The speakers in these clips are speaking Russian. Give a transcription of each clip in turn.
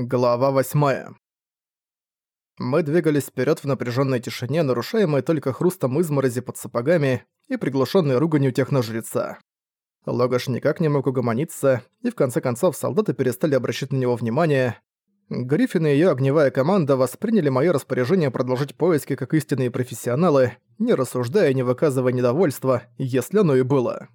Глава 8. Мы двигались вперед в напряженной тишине, нарушаемой только хрустом изморози под сапогами и приглушенной руганью техножреца. Логаш никак не мог угомониться, и в конце концов солдаты перестали обращать на него внимание. Гриффин и её огневая команда восприняли моё распоряжение продолжить поиски как истинные профессионалы, не рассуждая и не выказывая недовольства, если оно и было.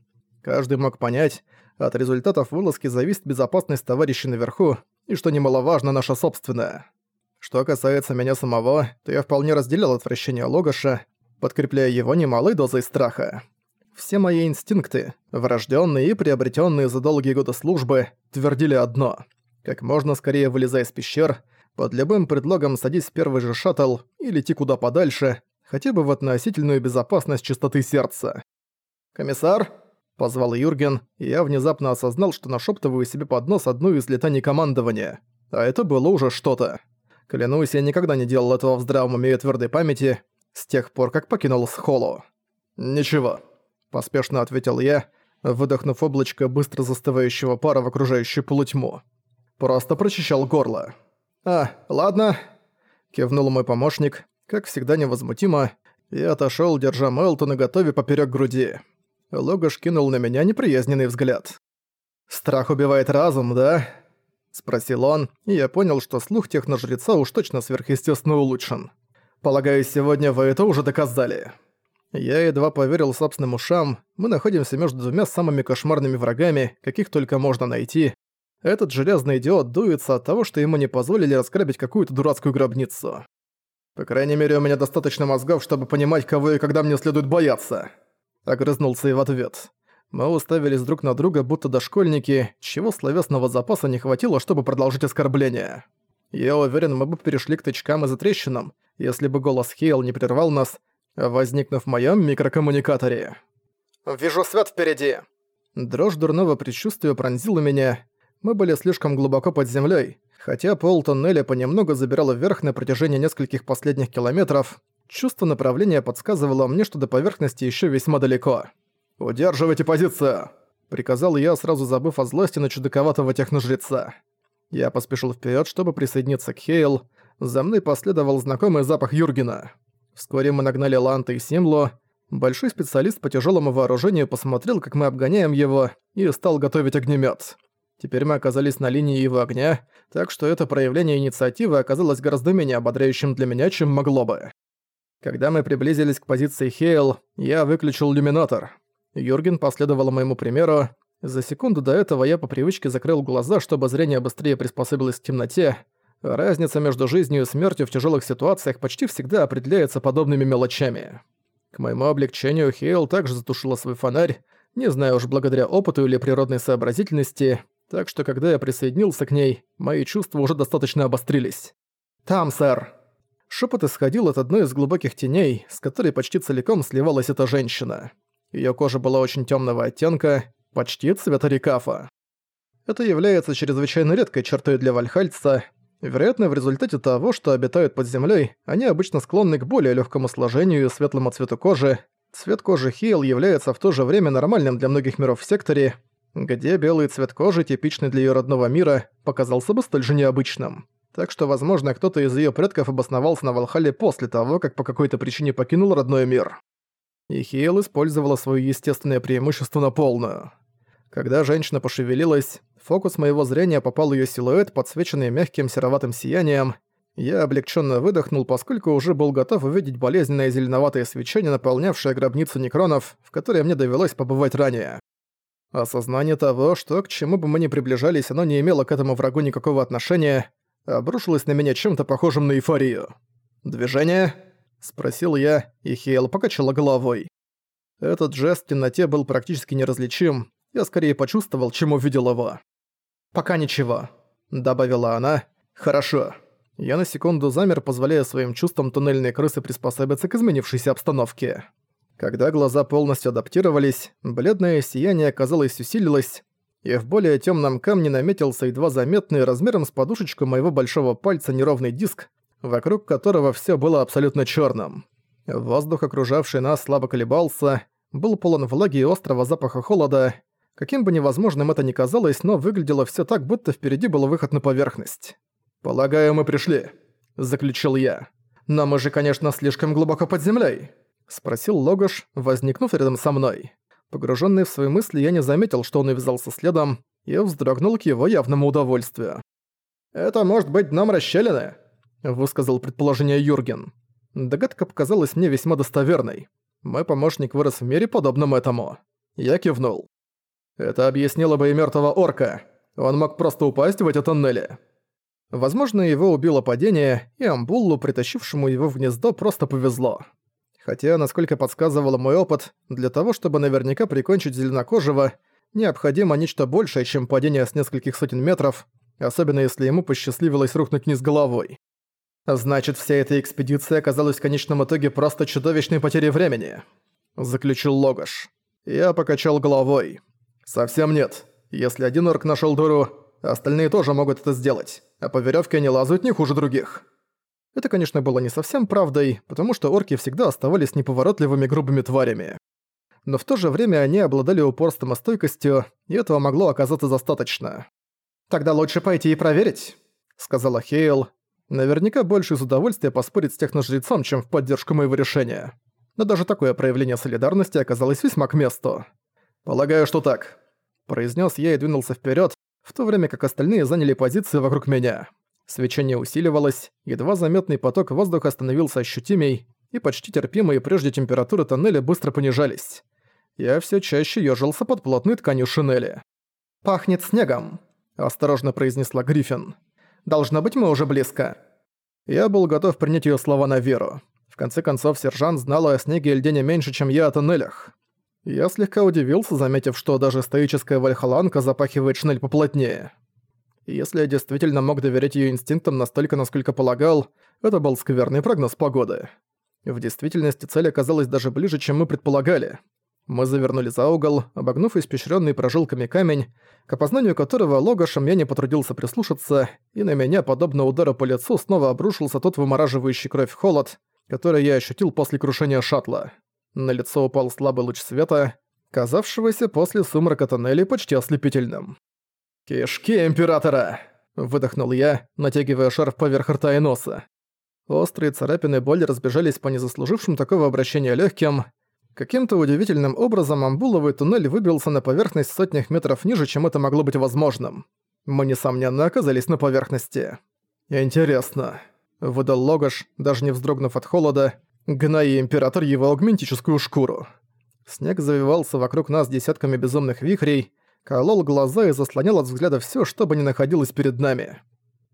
Каждый мог понять, от результатов вылазки зависит безопасность товарищей наверху, и, что немаловажно, наша собственная. Что касается меня самого, то я вполне разделял отвращение Логаша, подкрепляя его немалой дозой страха. Все мои инстинкты, врожденные и приобретенные за долгие годы службы, твердили одно. Как можно скорее вылезай из пещер, под любым предлогом садись в первый же шаттл и лети куда подальше, хотя бы в относительную безопасность чистоты сердца. «Комиссар?» — позвал Юрген, и я внезапно осознал, что нашептываю себе под нос одну из летаний командования. А это было уже что-то. Клянусь, я никогда не делал этого в здравом уме и твердой памяти с тех пор, как покинул Схолу. «Ничего», — поспешно ответил я, выдохнув облачко быстро застывающего пара в окружающую полутьму. Просто прочищал горло. «А, ладно», — кивнул мой помощник, как всегда невозмутимо, и отошёл, держа Мелтона готове поперёк груди. Логаш кинул на меня неприязненный взгляд. «Страх убивает разум, да?» Спросил он, и я понял, что слух техножреца уж точно сверхъестественно улучшен. «Полагаю, сегодня вы это уже доказали». Я едва поверил собственным ушам, мы находимся между двумя самыми кошмарными врагами, каких только можно найти. Этот железный идиот дуется от того, что ему не позволили раскрабить какую-то дурацкую гробницу. По крайней мере, у меня достаточно мозгов, чтобы понимать, кого и когда мне следует бояться. Огрызнулся и в ответ. Мы уставились друг на друга, будто дошкольники, чего словесного запаса не хватило, чтобы продолжить оскорбление. Я уверен, мы бы перешли к тычкам и затрещинам, если бы голос Хейл не прервал нас, возникнув в моем микрокоммуникаторе. «Вижу свет впереди!» Дрожь дурного предчувствия пронзила меня. Мы были слишком глубоко под землей, хотя пол тоннеля понемногу забирало вверх на протяжении нескольких последних километров, Чувство направления подсказывало мне, что до поверхности еще весьма далеко. «Удерживайте позицию!» — приказал я, сразу забыв о злости на чудаковатого техножреца. Я поспешил вперед, чтобы присоединиться к Хейл. За мной последовал знакомый запах Юргена. Вскоре мы нагнали Ланта и Симло. Большой специалист по тяжелому вооружению посмотрел, как мы обгоняем его, и стал готовить огнемет. Теперь мы оказались на линии его огня, так что это проявление инициативы оказалось гораздо менее ободряющим для меня, чем могло бы. Когда мы приблизились к позиции Хейл, я выключил люминатор. Юрген последовал моему примеру. За секунду до этого я по привычке закрыл глаза, чтобы зрение быстрее приспособилось к темноте. Разница между жизнью и смертью в тяжелых ситуациях почти всегда определяется подобными мелочами. К моему облегчению Хейл также затушила свой фонарь, не знаю уж благодаря опыту или природной сообразительности, так что когда я присоединился к ней, мои чувства уже достаточно обострились. «Там, сэр!» Шепот исходил от одной из глубоких теней, с которой почти целиком сливалась эта женщина. Её кожа была очень тёмного оттенка, почти цвета рекафа. Это является чрезвычайно редкой чертой для вальхальца. Вероятно, в результате того, что обитают под землей, они обычно склонны к более легкому сложению и светлому цвету кожи. Цвет кожи Хейл является в то же время нормальным для многих миров в секторе, где белый цвет кожи, типичный для её родного мира, показался бы столь же необычным так что, возможно, кто-то из её предков обосновался на Валхале после того, как по какой-то причине покинул родной мир. И Хейл использовала своё естественное преимущество на полную. Когда женщина пошевелилась, фокус моего зрения попал её силуэт, подсвеченный мягким сероватым сиянием. Я облегчённо выдохнул, поскольку уже был готов увидеть болезненное зеленоватое свечение, наполнявшее гробницу некронов, в которой мне довелось побывать ранее. Осознание того, что к чему бы мы ни приближались, оно не имело к этому врагу никакого отношения, обрушилась на меня чем-то похожим на эйфорию. «Движение?» – спросил я, и Хейл покачала головой. Этот жест в темноте был практически неразличим, я скорее почувствовал, чем увидел его. «Пока ничего», – добавила она. «Хорошо». Я на секунду замер, позволяя своим чувствам туннельной крысы приспособиться к изменившейся обстановке. Когда глаза полностью адаптировались, бледное сияние, казалось, усилилось, и в более темном камне наметился едва заметный размером с подушечку моего большого пальца неровный диск, вокруг которого все было абсолютно черным. Воздух, окружавший нас, слабо колебался, был полон влаги и острого запаха холода. Каким бы невозможным это ни казалось, но выглядело все так, будто впереди был выход на поверхность. «Полагаю, мы пришли», — заключил я. «Но мы же, конечно, слишком глубоко под землей», — спросил Логош, возникнув рядом со мной. Погруженный в свои мысли, я не заметил, что он увязался следом, и вздрогнул к его явному удовольствию. «Это может быть дном расщелины», — высказал предположение Юрген. Догадка показалась мне весьма достоверной. Мой помощник вырос в мире, подобном этому. Я кивнул. Это объяснило бы и мертвого орка. Он мог просто упасть в эти тоннели. Возможно, его убило падение, и Амбуллу, притащившему его в гнездо, просто повезло. Хотя, насколько подсказывал мой опыт, для того, чтобы наверняка прикончить зеленокожего, необходимо нечто большее, чем падение с нескольких сотен метров, особенно если ему посчастливилось рухнуть вниз головой. Значит, вся эта экспедиция оказалась в конечном итоге просто чудовищной потерей времени, заключил Логаш. Я покачал головой. Совсем нет. Если один орк нашел дуру, остальные тоже могут это сделать, а по веревке они лазают не хуже других. Это, конечно, было не совсем правдой, потому что орки всегда оставались неповоротливыми грубыми тварями. Но в то же время они обладали упорством и стойкостью, и этого могло оказаться достаточно. «Тогда лучше пойти и проверить», — сказала Хейл. Наверняка больше из удовольствия поспорить с техножрецом, чем в поддержку моего решения. Но даже такое проявление солидарности оказалось весьма к месту. «Полагаю, что так», — произнес я и двинулся вперед, в то время как остальные заняли позиции вокруг меня. Свечение усиливалось, едва заметный поток воздуха становился ощутимей, и почти терпимые прежде температуры тоннеля быстро понижались. Я все чаще ёжился под плотной тканью шинели. «Пахнет снегом», — осторожно произнесла Гриффин. «Должно быть, мы уже близко». Я был готов принять её слова на веру. В конце концов, сержант знала о снеге и льде не меньше, чем я о тоннелях. Я слегка удивился, заметив, что даже стоическая вальхаланка запахивает шинель поплотнее. Если я действительно мог доверять её инстинктам настолько, насколько полагал, это был скверный прогноз погоды. В действительности цель оказалась даже ближе, чем мы предполагали. Мы завернули за угол, обогнув испещренный прожилками камень, к опознанию которого логошем я не потрудился прислушаться, и на меня, подобно удару по лицу, снова обрушился тот вымораживающий кровь холод, который я ощутил после крушения шаттла. На лицо упал слабый луч света, казавшегося после сумрака тоннелей почти ослепительным. «Кишки Императора!» – выдохнул я, натягивая шарф поверх рта и носа. Острые царапины боли разбежались по незаслужившим такого обращения легким. Каким-то удивительным образом амбуловый туннель выбился на поверхность сотнях метров ниже, чем это могло быть возможным. Мы, несомненно, оказались на поверхности. «Интересно», — выдал Логаш, даже не вздрогнув от холода, гная Император его аугментическую шкуру. Снег завивался вокруг нас десятками безумных вихрей, колол глаза и заслонял от взгляда всё, что бы ни находилось перед нами.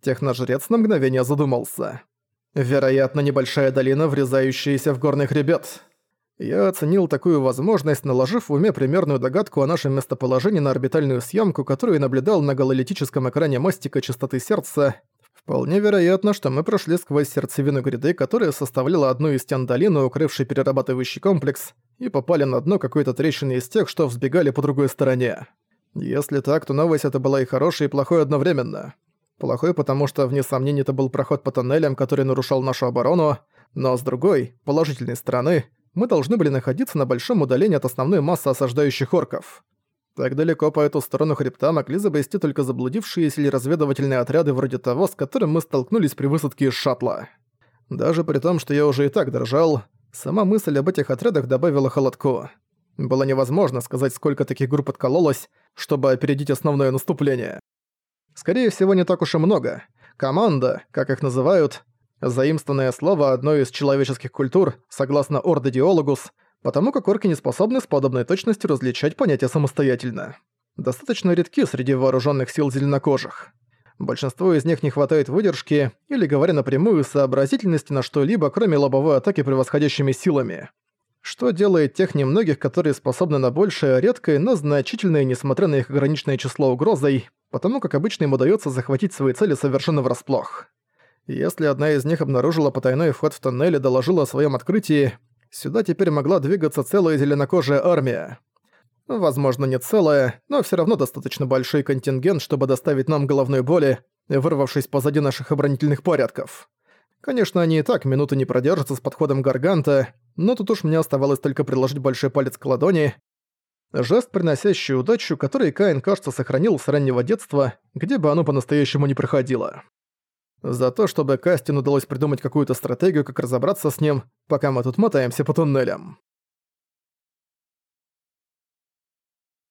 Техножрец на мгновение задумался. Вероятно, небольшая долина, врезающаяся в горный хребет. Я оценил такую возможность, наложив в уме примерную догадку о нашем местоположении на орбитальную съемку, которую наблюдал на гололитическом экране мостика частоты сердца. Вполне вероятно, что мы прошли сквозь сердцевину гряды, которая составляла одну из стен долины, укрывший перерабатывающий комплекс, и попали на дно какой-то трещины из тех, что взбегали по другой стороне. Если так, то новость это была и хорошей, и плохой одновременно. Плохой, потому что, вне сомнений, это был проход по тоннелям, который нарушал нашу оборону, но с другой, положительной стороны, мы должны были находиться на большом удалении от основной массы осаждающих орков. Так далеко по эту сторону хребта могли забрести только заблудившиеся или разведывательные отряды вроде того, с которым мы столкнулись при высадке из шаттла. Даже при том, что я уже и так дрожал, сама мысль об этих отрядах добавила холодку. Было невозможно сказать, сколько таких групп откололось, чтобы опередить основное наступление. Скорее всего, не так уж и много. Команда, как их называют, заимствованное слово одной из человеческих культур, согласно Орде Диологус, потому как орки не способны с подобной точностью различать понятия самостоятельно. Достаточно редки среди вооруженных сил зеленокожих. Большинству из них не хватает выдержки, или, говоря напрямую, сообразительности на что-либо, кроме лобовой атаки превосходящими силами. Что делает тех немногих, которые способны на большее, редкое, но значительное, несмотря на их ограниченное число угрозой, потому как обычно им удается захватить свои цели совершенно врасплох. Если одна из них обнаружила потайной вход в тоннель и доложила о своем открытии, сюда теперь могла двигаться целая зеленокожая армия. Возможно, не целая, но все равно достаточно большой контингент, чтобы доставить нам головной боли, вырвавшись позади наших оборонительных порядков. Конечно, они и так минуты не продержатся с подходом Гарганта, но тут уж мне оставалось только приложить большой палец к ладони, Жест, приносящий удачу, который Каин, кажется, сохранил с раннего детства, где бы оно по-настоящему не проходило. За то, чтобы Кастин удалось придумать какую-то стратегию, как разобраться с ним, пока мы тут мотаемся по туннелям.